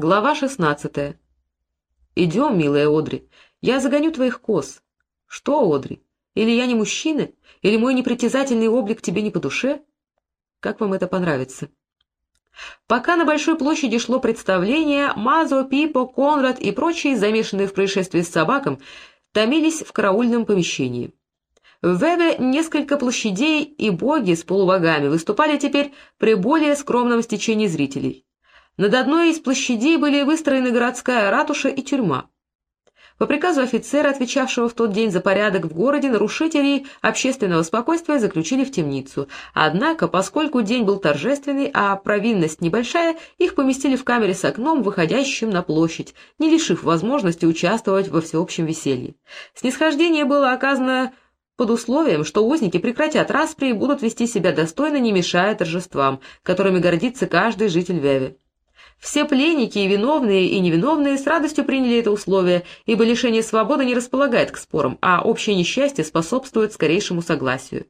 Глава шестнадцатая. «Идем, милая Одри, я загоню твоих коз». «Что, Одри? Или я не мужчина? Или мой непритязательный облик тебе не по душе? Как вам это понравится?» Пока на Большой площади шло представление, Мазо, Пипо, Конрад и прочие, замешанные в происшествии с собаком, томились в караульном помещении. В Веве несколько площадей и боги с полубогами выступали теперь при более скромном стечении зрителей. Над одной из площадей были выстроены городская ратуша и тюрьма. По приказу офицера, отвечавшего в тот день за порядок в городе, нарушителей общественного спокойствия заключили в темницу. Однако, поскольку день был торжественный, а провинность небольшая, их поместили в камере с окном, выходящим на площадь, не лишив возможности участвовать во всеобщем веселье. Снисхождение было оказано под условием, что узники прекратят распри и будут вести себя достойно, не мешая торжествам, которыми гордится каждый житель Веви. Все пленники, и виновные, и невиновные, с радостью приняли это условие, ибо лишение свободы не располагает к спорам, а общее несчастье способствует скорейшему согласию.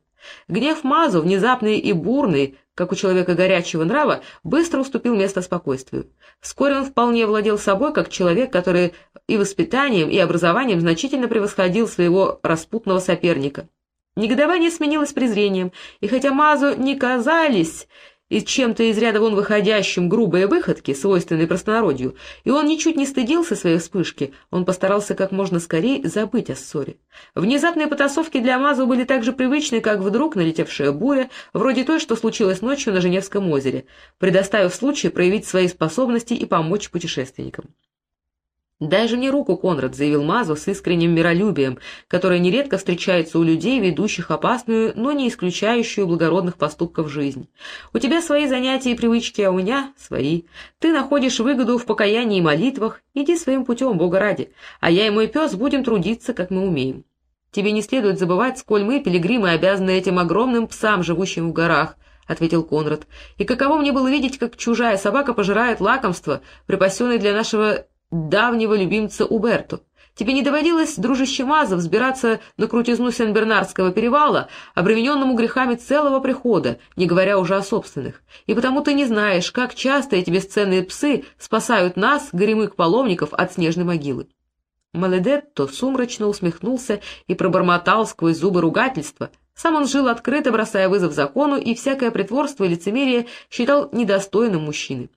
Гнев Мазу, внезапный и бурный, как у человека горячего нрава, быстро уступил место спокойствию. Вскоре он вполне владел собой, как человек, который и воспитанием, и образованием значительно превосходил своего распутного соперника. Негодование сменилось презрением, и хотя Мазу не казались и чем-то из ряда вон выходящим грубые выходки, свойственные простонародью, и он ничуть не стыдился своей вспышки, он постарался как можно скорее забыть о ссоре. Внезапные потасовки для Мазу были так же привычны, как вдруг налетевшая буря, вроде той, что случилось ночью на Женевском озере, предоставив случай проявить свои способности и помочь путешественникам. «Дай же мне руку, Конрад», — заявил Мазу с искренним миролюбием, которое нередко встречается у людей, ведущих опасную, но не исключающую благородных поступков жизнь. «У тебя свои занятия и привычки, а у меня свои. Ты находишь выгоду в покаянии и молитвах. Иди своим путем, Бога ради, а я и мой пес будем трудиться, как мы умеем. Тебе не следует забывать, сколь мы, пилигримы, обязаны этим огромным псам, живущим в горах». — ответил Конрад. — И каково мне было видеть, как чужая собака пожирает лакомство, припасенное для нашего давнего любимца Уберту. Тебе не доводилось, дружище Маза, взбираться на крутизну Сен-Бернардского перевала, обремененному грехами целого прихода, не говоря уже о собственных. И потому ты не знаешь, как часто эти бесценные псы спасают нас, горемык паломников, от снежной могилы. Маледетто сумрачно усмехнулся и пробормотал сквозь зубы ругательства. Сам он жил открыто, бросая вызов закону, и всякое притворство и лицемерие считал недостойным мужчины.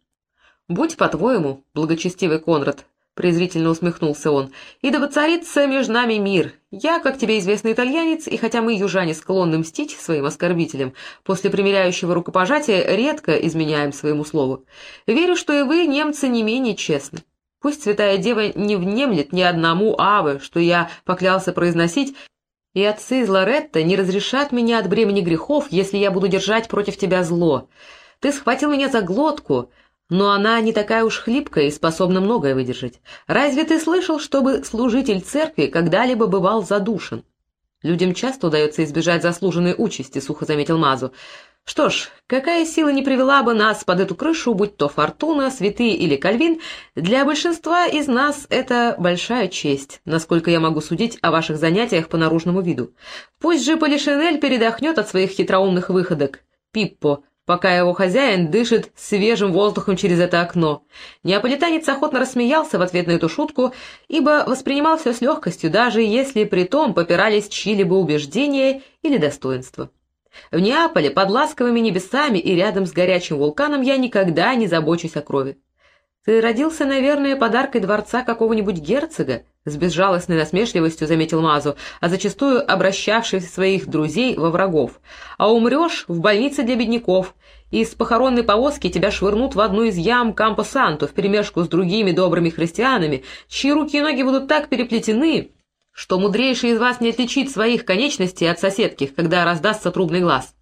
«Будь по-твоему, благочестивый Конрад», — презрительно усмехнулся он, — «и да воцарится между нами мир. Я, как тебе известный итальянец, и хотя мы, южане, склонны мстить своим оскорбителям, после примиряющего рукопожатия редко изменяем своему слову, верю, что и вы, немцы, не менее честны. Пусть святая дева не внемлет ни одному авы, что я поклялся произносить, и отцы из Лоретта не разрешат меня от бремени грехов, если я буду держать против тебя зло. Ты схватил меня за глотку, но она не такая уж хлипкая и способна многое выдержать. Разве ты слышал, чтобы служитель церкви когда-либо бывал задушен? Людям часто удается избежать заслуженной участи, сухо заметил Мазу. Что ж, какая сила не привела бы нас под эту крышу, будь то Фортуна, Святые или Кальвин, для большинства из нас это большая честь, насколько я могу судить о ваших занятиях по наружному виду. Пусть же Полишинель передохнет от своих хитроумных выходок. Пиппо, пока его хозяин дышит свежим воздухом через это окно. Неаполитанец охотно рассмеялся в ответ на эту шутку, ибо воспринимал все с легкостью, даже если при том попирались чьи-либо убеждения или достоинства. В Неаполе, под ласковыми небесами и рядом с горячим вулканом я никогда не забочусь о крови. «Ты родился, наверное, подаркой дворца какого-нибудь герцога?» — с безжалостной насмешливостью заметил Мазу, а зачастую обращавший своих друзей во врагов. «А умрешь в больнице для бедняков, и с похоронной повозки тебя швырнут в одну из ям Кампо-Санто вперемешку с другими добрыми христианами, чьи руки и ноги будут так переплетены, что мудрейший из вас не отличит своих конечностей от соседских, когда раздастся трубный глаз».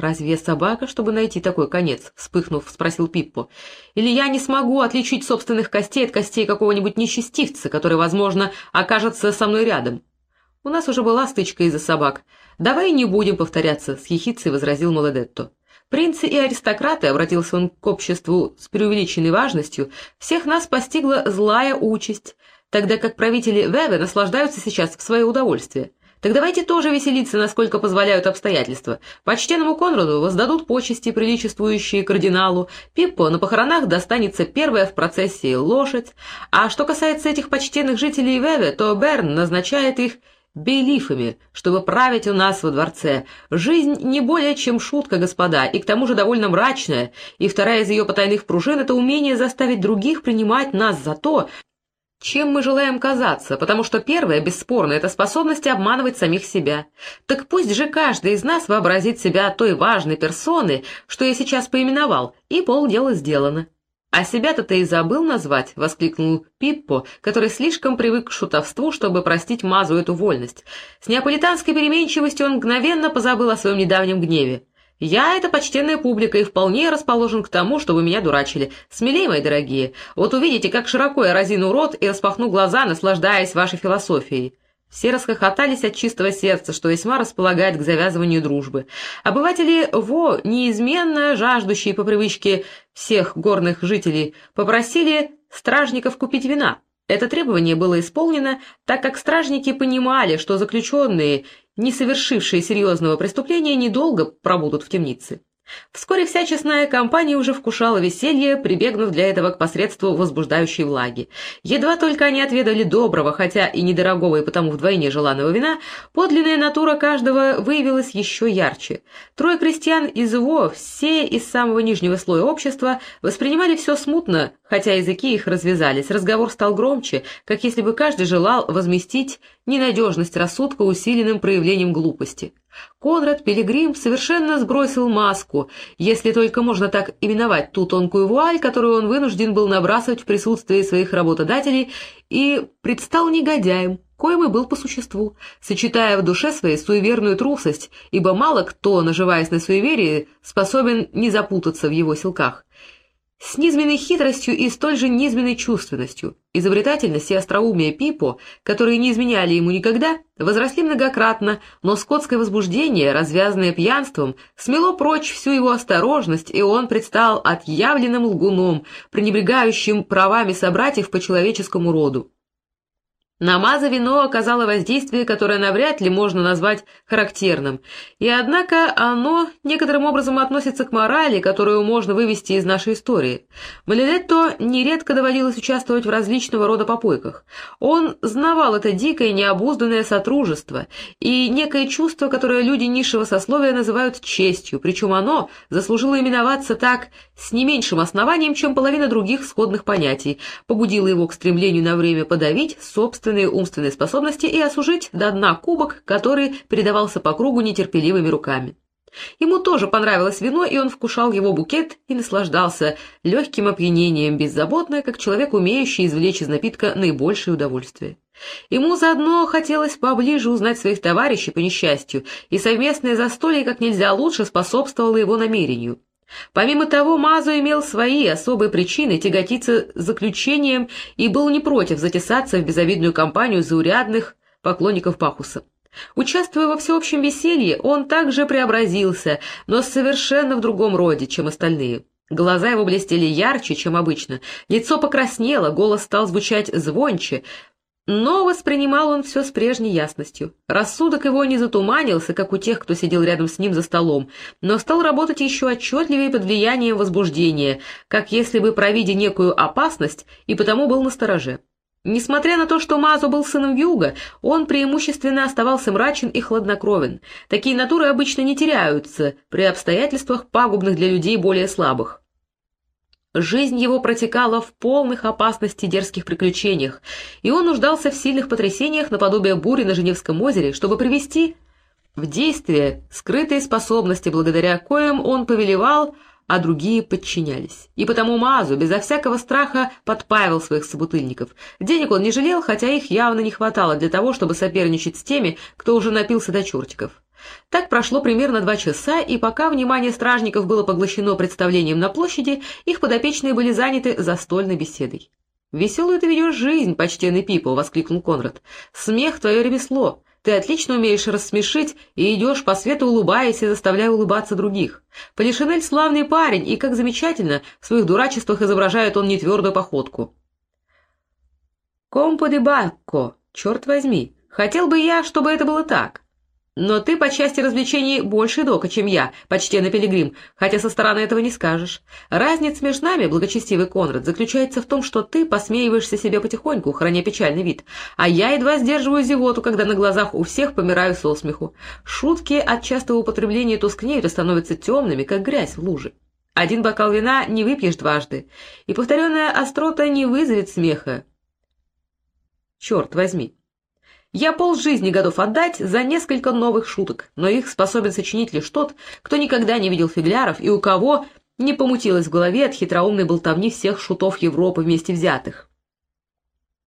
«Разве собака, чтобы найти такой конец?» — вспыхнув, спросил Пиппо. «Или я не смогу отличить собственных костей от костей какого-нибудь несчастивца, который, возможно, окажется со мной рядом?» «У нас уже была стычка из-за собак. Давай не будем повторяться», — с ехицей возразил Молодетто. «Принцы и аристократы», — обратился он к обществу с преувеличенной важностью, — «всех нас постигла злая участь, тогда как правители Веве наслаждаются сейчас в свое удовольствие. Так давайте тоже веселиться, насколько позволяют обстоятельства. Почтенному Конраду воздадут почести, приличествующие кардиналу. Пиппо на похоронах достанется первая в процессии лошадь. А что касается этих почтенных жителей Веве, то Берн назначает их бейлифами, чтобы править у нас во дворце. Жизнь не более чем шутка, господа, и к тому же довольно мрачная, и вторая из ее потайных пружин — это умение заставить других принимать нас за то, чем мы желаем казаться, потому что первое, бесспорно, это способность обманывать самих себя. Так пусть же каждый из нас вообразит себя той важной персоной, что я сейчас поименовал, и полдела сделано. «А себя-то ты и забыл назвать?» — воскликнул Пиппо, который слишком привык к шутовству, чтобы простить Мазу эту вольность. С неаполитанской переменчивостью он мгновенно позабыл о своем недавнем гневе. Я — это почтенная публика и вполне расположен к тому, чтобы меня дурачили. Смелей, мои дорогие. Вот увидите, как широко я разину рот и распахну глаза, наслаждаясь вашей философией». Все расхохотались от чистого сердца, что весьма располагает к завязыванию дружбы. Обыватели Во, неизменно жаждущие по привычке всех горных жителей, попросили стражников купить вина. Это требование было исполнено, так как стражники понимали, что заключенные не совершившие серьезного преступления, недолго пробудут в темнице. Вскоре вся честная компания уже вкушала веселье, прибегнув для этого к посредству возбуждающей влаги. Едва только они отведали доброго, хотя и недорогого и потому вдвойне желанного вина, подлинная натура каждого выявилась еще ярче. Трое крестьян из ВО, все из самого нижнего слоя общества, воспринимали все смутно, хотя языки их развязались, разговор стал громче, как если бы каждый желал возместить ненадежность рассудка усиленным проявлением глупости. Конрад Пилигрим совершенно сбросил маску, если только можно так именовать ту тонкую вуаль, которую он вынужден был набрасывать в присутствии своих работодателей, и предстал негодяем, коим и был по существу, сочетая в душе своей суеверную трусость, ибо мало кто, наживаясь на суеверии, способен не запутаться в его силках с низменной хитростью и столь же низменной чувственностью. Изобретательность и остроумие Пипо, которые не изменяли ему никогда, возросли многократно, но скотское возбуждение, развязанное пьянством, смело прочь всю его осторожность, и он предстал отъявленным лгуном, пренебрегающим правами собратьев по человеческому роду. На Маза вино оказало воздействие, которое навряд ли можно назвать характерным, и однако оно некоторым образом относится к морали, которую можно вывести из нашей истории. Малилетто нередко доводилось участвовать в различного рода попойках. Он знавал это дикое необузданное сотрудничество и некое чувство, которое люди низшего сословия называют честью, причем оно заслужило именоваться так с не меньшим основанием, чем половина других сходных понятий, побудило его к стремлению на время подавить собственное собственные умственные способности и осужить до дна кубок, который передавался по кругу нетерпеливыми руками. Ему тоже понравилось вино, и он вкушал его букет и наслаждался легким опьянением, беззаботно, как человек, умеющий извлечь из напитка наибольшее удовольствие. Ему заодно хотелось поближе узнать своих товарищей по несчастью, и совместное застолье как нельзя лучше способствовало его намерению. Помимо того, Мазу имел свои особые причины тяготиться заключением и был не против затесаться в безовидную компанию заурядных поклонников Пахуса. Участвуя во всеобщем веселье, он также преобразился, но совершенно в другом роде, чем остальные. Глаза его блестели ярче, чем обычно, лицо покраснело, голос стал звучать звонче, но воспринимал он все с прежней ясностью. Рассудок его не затуманился, как у тех, кто сидел рядом с ним за столом, но стал работать еще отчетливее под влиянием возбуждения, как если бы провидя некую опасность, и потому был настороже. Несмотря на то, что Мазо был сыном Юга, он преимущественно оставался мрачен и хладнокровен. Такие натуры обычно не теряются при обстоятельствах, пагубных для людей более слабых. Жизнь его протекала в полных опасностей дерзких приключениях, и он нуждался в сильных потрясениях наподобие бури на Женевском озере, чтобы привести в действие скрытые способности, благодаря коим он повелевал, а другие подчинялись. И потому Мазу безо всякого страха подпаивал своих собутыльников. Денег он не жалел, хотя их явно не хватало для того, чтобы соперничать с теми, кто уже напился до чертиков. Так прошло примерно два часа, и пока внимание стражников было поглощено представлением на площади, их подопечные были заняты застольной беседой. «Веселую ты ведешь жизнь, почтенный Пипо!» — воскликнул Конрад. «Смех — твое ремесло. Ты отлично умеешь рассмешить и идешь по свету, улыбаясь и заставляя улыбаться других. Полишинель славный парень, и, как замечательно, в своих дурачествах изображает он нетвердую походку». «Компо де бакко! Черт возьми!» Хотел бы я, чтобы это было так. Но ты по части развлечений больше дока, чем я, почтенный пилигрим, хотя со стороны этого не скажешь. Разница между нами, благочестивый Конрад, заключается в том, что ты посмеиваешься себе потихоньку, храня печальный вид, а я едва сдерживаю зевоту, когда на глазах у всех помираю со смеху. Шутки от частого употребления тускнеют и становятся темными, как грязь в луже. Один бокал вина не выпьешь дважды, и повторенная острота не вызовет смеха. Черт возьми! Я полжизни готов отдать за несколько новых шуток, но их способен сочинить лишь тот, кто никогда не видел фигляров и у кого не помутилось в голове от хитроумной болтовни всех шутов Европы вместе взятых.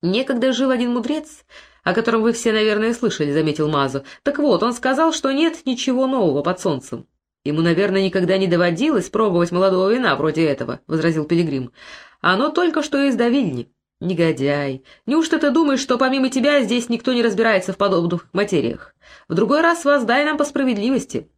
Некогда жил один мудрец, о котором вы все, наверное, слышали, — заметил Мазу. Так вот, он сказал, что нет ничего нового под солнцем. Ему, наверное, никогда не доводилось пробовать молодого вина вроде этого, — возразил Пилигрим. Оно только что из давильни. «Негодяй! Неужто ты думаешь, что помимо тебя здесь никто не разбирается в подобных материях? В другой раз воздай нам по справедливости».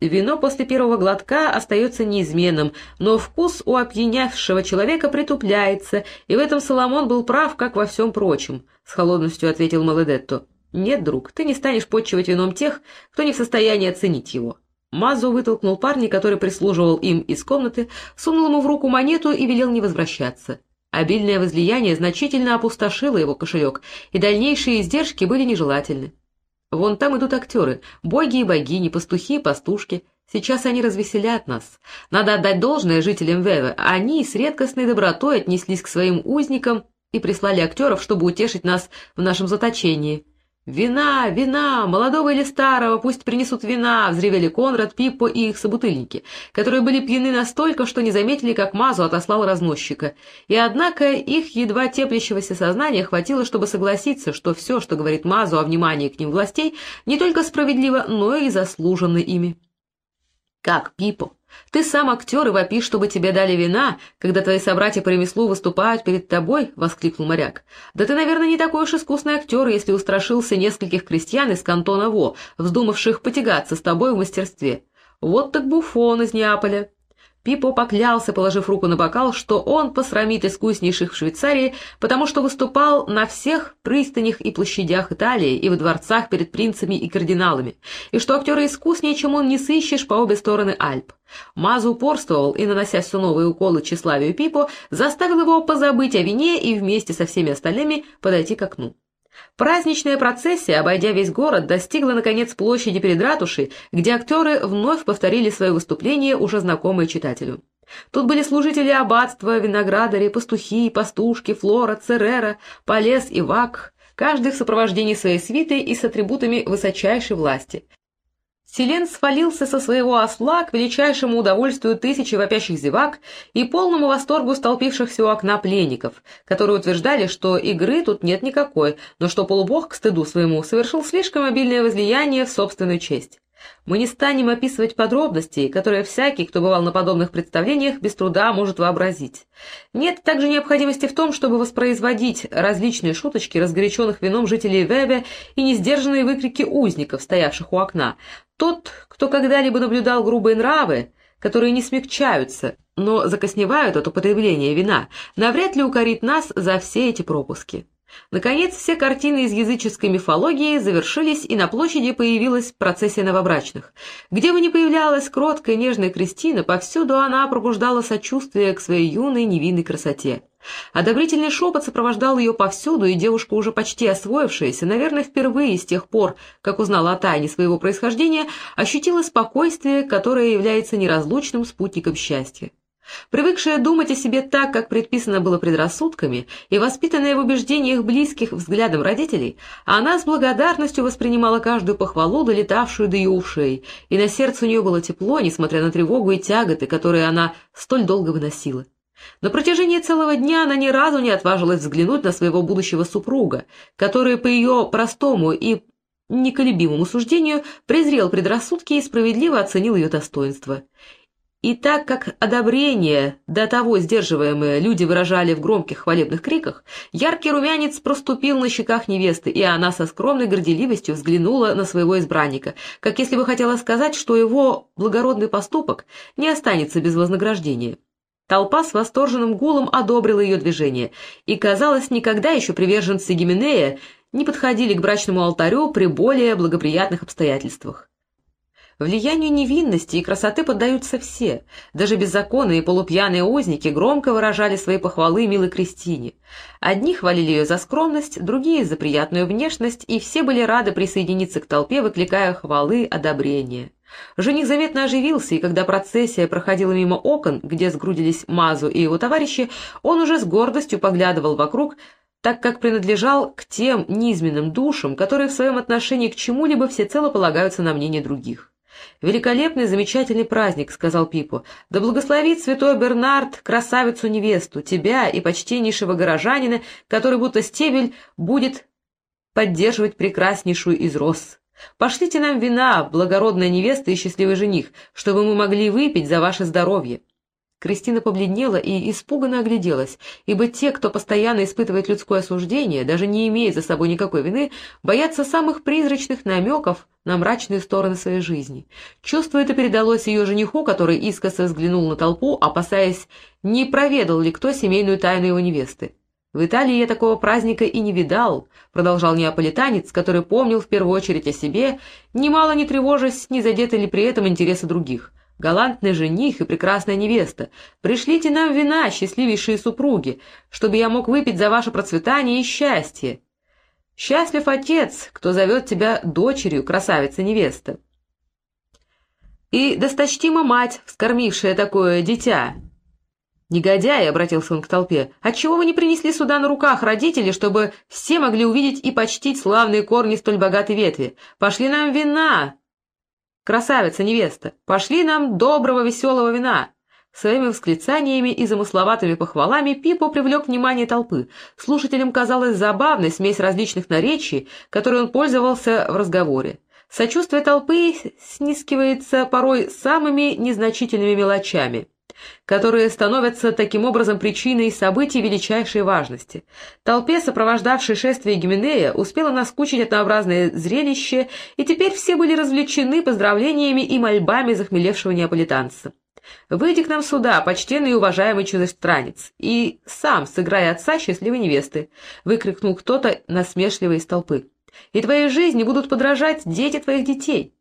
Вино после первого глотка остается неизменным, но вкус у опьянявшего человека притупляется, и в этом Соломон был прав, как во всем прочем, — с холодностью ответил Маледетто. — Нет, друг, ты не станешь подчивать вином тех, кто не в состоянии оценить его. Мазо вытолкнул парня, который прислуживал им из комнаты, сунул ему в руку монету и велел не возвращаться. Обильное возлияние значительно опустошило его кошелек, и дальнейшие издержки были нежелательны. Вон там идут актеры, боги и богини, пастухи и пастушки. Сейчас они развеселят нас. Надо отдать должное жителям Веве. Они с редкостной добротой отнеслись к своим узникам и прислали актеров, чтобы утешить нас в нашем заточении. «Вина, вина, молодого или старого, пусть принесут вина!» — взревели Конрад, Пиппо и их собутыльники, которые были пьяны настолько, что не заметили, как Мазу отослал разносчика. И однако их едва теплящегося сознания хватило, чтобы согласиться, что все, что говорит Мазу о внимании к ним властей, не только справедливо, но и заслуженно ими. «Как, Пиппо?» Ты сам актер и вопишь, чтобы тебе дали вина, когда твои собратья по ремеслу выступают перед тобой, — воскликнул моряк. Да ты, наверное, не такой уж искусный актер, если устрашился нескольких крестьян из кантона Во, вздумавших потягаться с тобой в мастерстве. Вот так буфон из Неаполя. Пипо поклялся, положив руку на бокал, что он посрамит искуснейших в Швейцарии, потому что выступал на всех пристанях и площадях Италии и в дворцах перед принцами и кардиналами, и что актеры искуснее, чем он не сыщешь по обе стороны Альп. Мазу упорствовал и, нанося все новые уколы тщеславию Пипо, заставил его позабыть о вине и вместе со всеми остальными подойти к окну. Праздничная процессия, обойдя весь город, достигла, наконец, площади перед ратушей, где актеры вновь повторили свое выступление, уже знакомое читателю. Тут были служители аббатства, виноградари, пастухи, пастушки, флора, церера, полес и вак, каждый в сопровождении своей свиты и с атрибутами высочайшей власти. Селен свалился со своего осла к величайшему удовольствию тысячи вопящих зевак и полному восторгу столпившихся у окна пленников, которые утверждали, что игры тут нет никакой, но что полубог к стыду своему совершил слишком обильное возлияние в собственную честь. Мы не станем описывать подробности, которые всякий, кто бывал на подобных представлениях, без труда может вообразить. Нет также необходимости в том, чтобы воспроизводить различные шуточки разгоряченных вином жителей Вебе и несдержанные выкрики узников, стоявших у окна. Тот, кто когда-либо наблюдал грубые нравы, которые не смягчаются, но закосневают от употребления вина, навряд ли укорит нас за все эти пропуски. Наконец, все картины из языческой мифологии завершились, и на площади появилась процессия новобрачных. Где бы ни появлялась кроткая нежная Кристина, повсюду она пробуждала сочувствие к своей юной невинной красоте. Одобрительный шепот сопровождал ее повсюду, и девушка, уже почти освоившаяся, наверное, впервые с тех пор, как узнала о тайне своего происхождения, ощутила спокойствие, которое является неразлучным спутником счастья. Привыкшая думать о себе так, как предписано было предрассудками, и воспитанная в убеждениях близких взглядом родителей, она с благодарностью воспринимала каждую похвалу, долетавшую до ее ушей, и на сердце у нее было тепло, несмотря на тревогу и тяготы, которые она столь долго выносила. На протяжении целого дня она ни разу не отважилась взглянуть на своего будущего супруга, который по ее простому и неколебимому суждению презрел предрассудки и справедливо оценил ее достоинство. И так как одобрение, до того сдерживаемое, люди выражали в громких хвалебных криках, яркий румянец проступил на щеках невесты, и она со скромной горделивостью взглянула на своего избранника, как если бы хотела сказать, что его благородный поступок не останется без вознаграждения. Толпа с восторженным гулом одобрила ее движение, и, казалось, никогда еще приверженцы Гименея не подходили к брачному алтарю при более благоприятных обстоятельствах. Влиянию невинности и красоты поддаются все. Даже беззаконные полупьяные узники громко выражали свои похвалы милой Кристине. Одни хвалили ее за скромность, другие — за приятную внешность, и все были рады присоединиться к толпе, выкликая хвалы, одобрения. Жених заметно оживился, и когда процессия проходила мимо окон, где сгрудились Мазу и его товарищи, он уже с гордостью поглядывал вокруг, так как принадлежал к тем низменным душам, которые в своем отношении к чему-либо всецело полагаются на мнение других. «Великолепный, замечательный праздник», — сказал Пипо. «Да благословит святой Бернард красавицу-невесту, тебя и почтеннейшего горожанина, который будто стебель будет поддерживать прекраснейшую из роз. Пошлите нам вина, благородная невеста и счастливый жених, чтобы мы могли выпить за ваше здоровье». Кристина побледнела и испуганно огляделась, ибо те, кто постоянно испытывает людское осуждение, даже не имея за собой никакой вины, боятся самых призрачных намеков на мрачные стороны своей жизни. Чувство это передалось ее жениху, который искоса взглянул на толпу, опасаясь, не проведал ли кто семейную тайну его невесты. «В Италии я такого праздника и не видал», — продолжал неаполитанец, который помнил в первую очередь о себе, немало не тревожась, не задеты ли при этом интересы других галантный жених и прекрасная невеста, пришлите нам вина, счастливейшие супруги, чтобы я мог выпить за ваше процветание и счастье. Счастлив отец, кто зовет тебя дочерью, красавица-невеста. И досточтима мать, вскормившая такое дитя. Негодяй, — обратился он к толпе, — отчего вы не принесли сюда на руках родителей, чтобы все могли увидеть и почтить славные корни столь богатой ветви? Пошли нам вина, «Красавица-невеста, пошли нам доброго веселого вина!» Своими восклицаниями и замысловатыми похвалами Пипо привлек внимание толпы. Слушателям казалась забавной смесь различных наречий, которой он пользовался в разговоре. Сочувствие толпы снискивается порой самыми незначительными мелочами которые становятся таким образом причиной событий величайшей важности. Толпе, сопровождавшей шествие Гименея, успело наскучить однообразное зрелище, и теперь все были развлечены поздравлениями и мольбами захмелевшего неаполитанца. «Выйди к нам сюда, почтенный и уважаемый чужестранец, и сам сыграй отца счастливой невесты!» — выкрикнул кто-то насмешливо из толпы. «И твоей жизни будут подражать дети твоих детей!»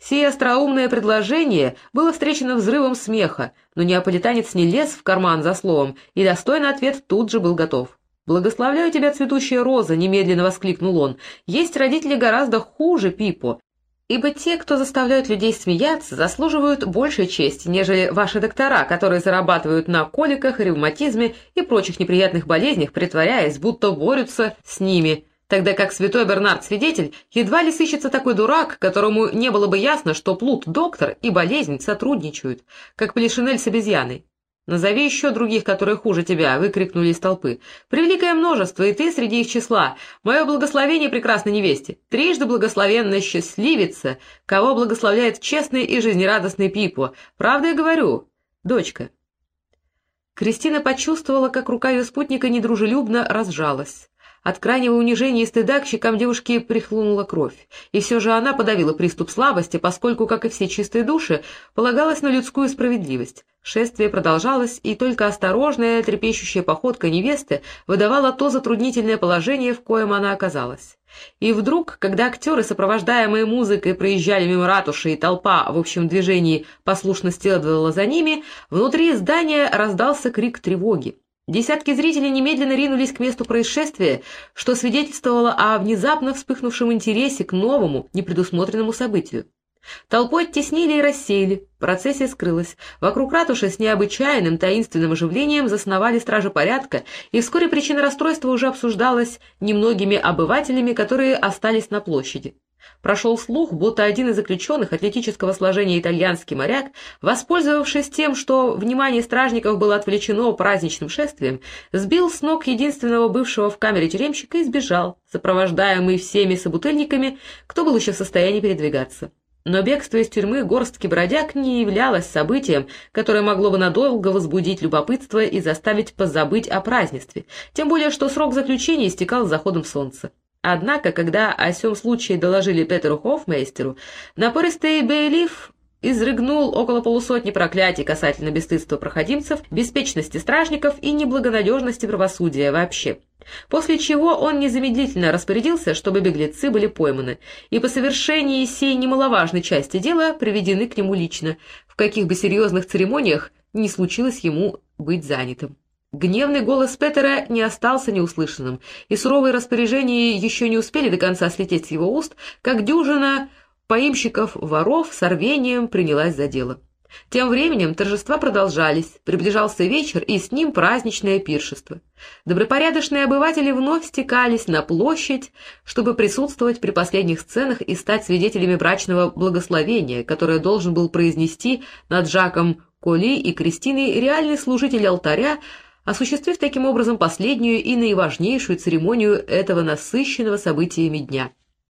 Сие остроумное предложение было встречено взрывом смеха, но неаполитанец не лез в карман за словом, и достойный ответ тут же был готов. «Благословляю тебя, цветущая роза!» — немедленно воскликнул он. «Есть родители гораздо хуже Пипо, ибо те, кто заставляют людей смеяться, заслуживают большей чести, нежели ваши доктора, которые зарабатывают на коликах, ревматизме и прочих неприятных болезнях, притворяясь, будто борются с ними» тогда как святой Бернард-свидетель едва ли сыщется такой дурак, которому не было бы ясно, что плут доктор и болезнь сотрудничают, как Плешинель с обезьяной. «Назови еще других, которые хуже тебя!» — выкрикнули из толпы. «Превеликое множество, и ты среди их числа. Мое благословение прекрасной невесте. Трижды благословенная счастливица, кого благословляет честный и жизнерадостный Пипо. Правда я говорю, дочка?» Кристина почувствовала, как рука ее спутника недружелюбно разжалась. От крайнего унижения и стыда к щекам девушки прихлынула кровь, и все же она подавила приступ слабости, поскольку, как и все чистые души, полагалась на людскую справедливость. Шествие продолжалось, и только осторожная, трепещущая походка невесты выдавала то затруднительное положение, в коем она оказалась. И вдруг, когда актеры, сопровождаемые музыкой, проезжали мимо ратуши, и толпа в общем движении послушно следовала за ними, внутри здания раздался крик тревоги. Десятки зрителей немедленно ринулись к месту происшествия, что свидетельствовало о внезапно вспыхнувшем интересе к новому, непредусмотренному событию. Толпу оттеснили и рассеяли, процессия скрылась. Вокруг ратуши с необычайным таинственным оживлением засновали стражи порядка, и вскоре причина расстройства уже обсуждалась немногими обывателями, которые остались на площади. Прошел слух, будто один из заключенных атлетического сложения итальянский моряк, воспользовавшись тем, что внимание стражников было отвлечено праздничным шествием, сбил с ног единственного бывшего в камере тюремщика и сбежал, сопровождаемый всеми собутыльниками, кто был еще в состоянии передвигаться. Но бегство из тюрьмы горстки бродяг не являлось событием, которое могло бы надолго возбудить любопытство и заставить позабыть о празднестве, тем более что срок заключения истекал с заходом солнца. Однако, когда о сём случае доложили Петеру Хофмейстеру, напористый Бейлиф изрыгнул около полусотни проклятий касательно бесстыдства проходимцев, беспечности стражников и неблагонадежности правосудия вообще. После чего он незамедлительно распорядился, чтобы беглецы были пойманы, и по совершении сей немаловажной части дела приведены к нему лично, в каких бы серьезных церемониях не случилось ему быть занятым. Гневный голос Петера не остался неуслышанным, и суровые распоряжения еще не успели до конца слететь с его уст, как дюжина поимщиков-воров с рвением принялась за дело. Тем временем торжества продолжались, приближался вечер и с ним праздничное пиршество. Добропорядочные обыватели вновь стекались на площадь, чтобы присутствовать при последних сценах и стать свидетелями брачного благословения, которое должен был произнести над Жаком Коли и Кристиной реальный служитель алтаря, осуществив таким образом последнюю и наиважнейшую церемонию этого насыщенного событиями дня —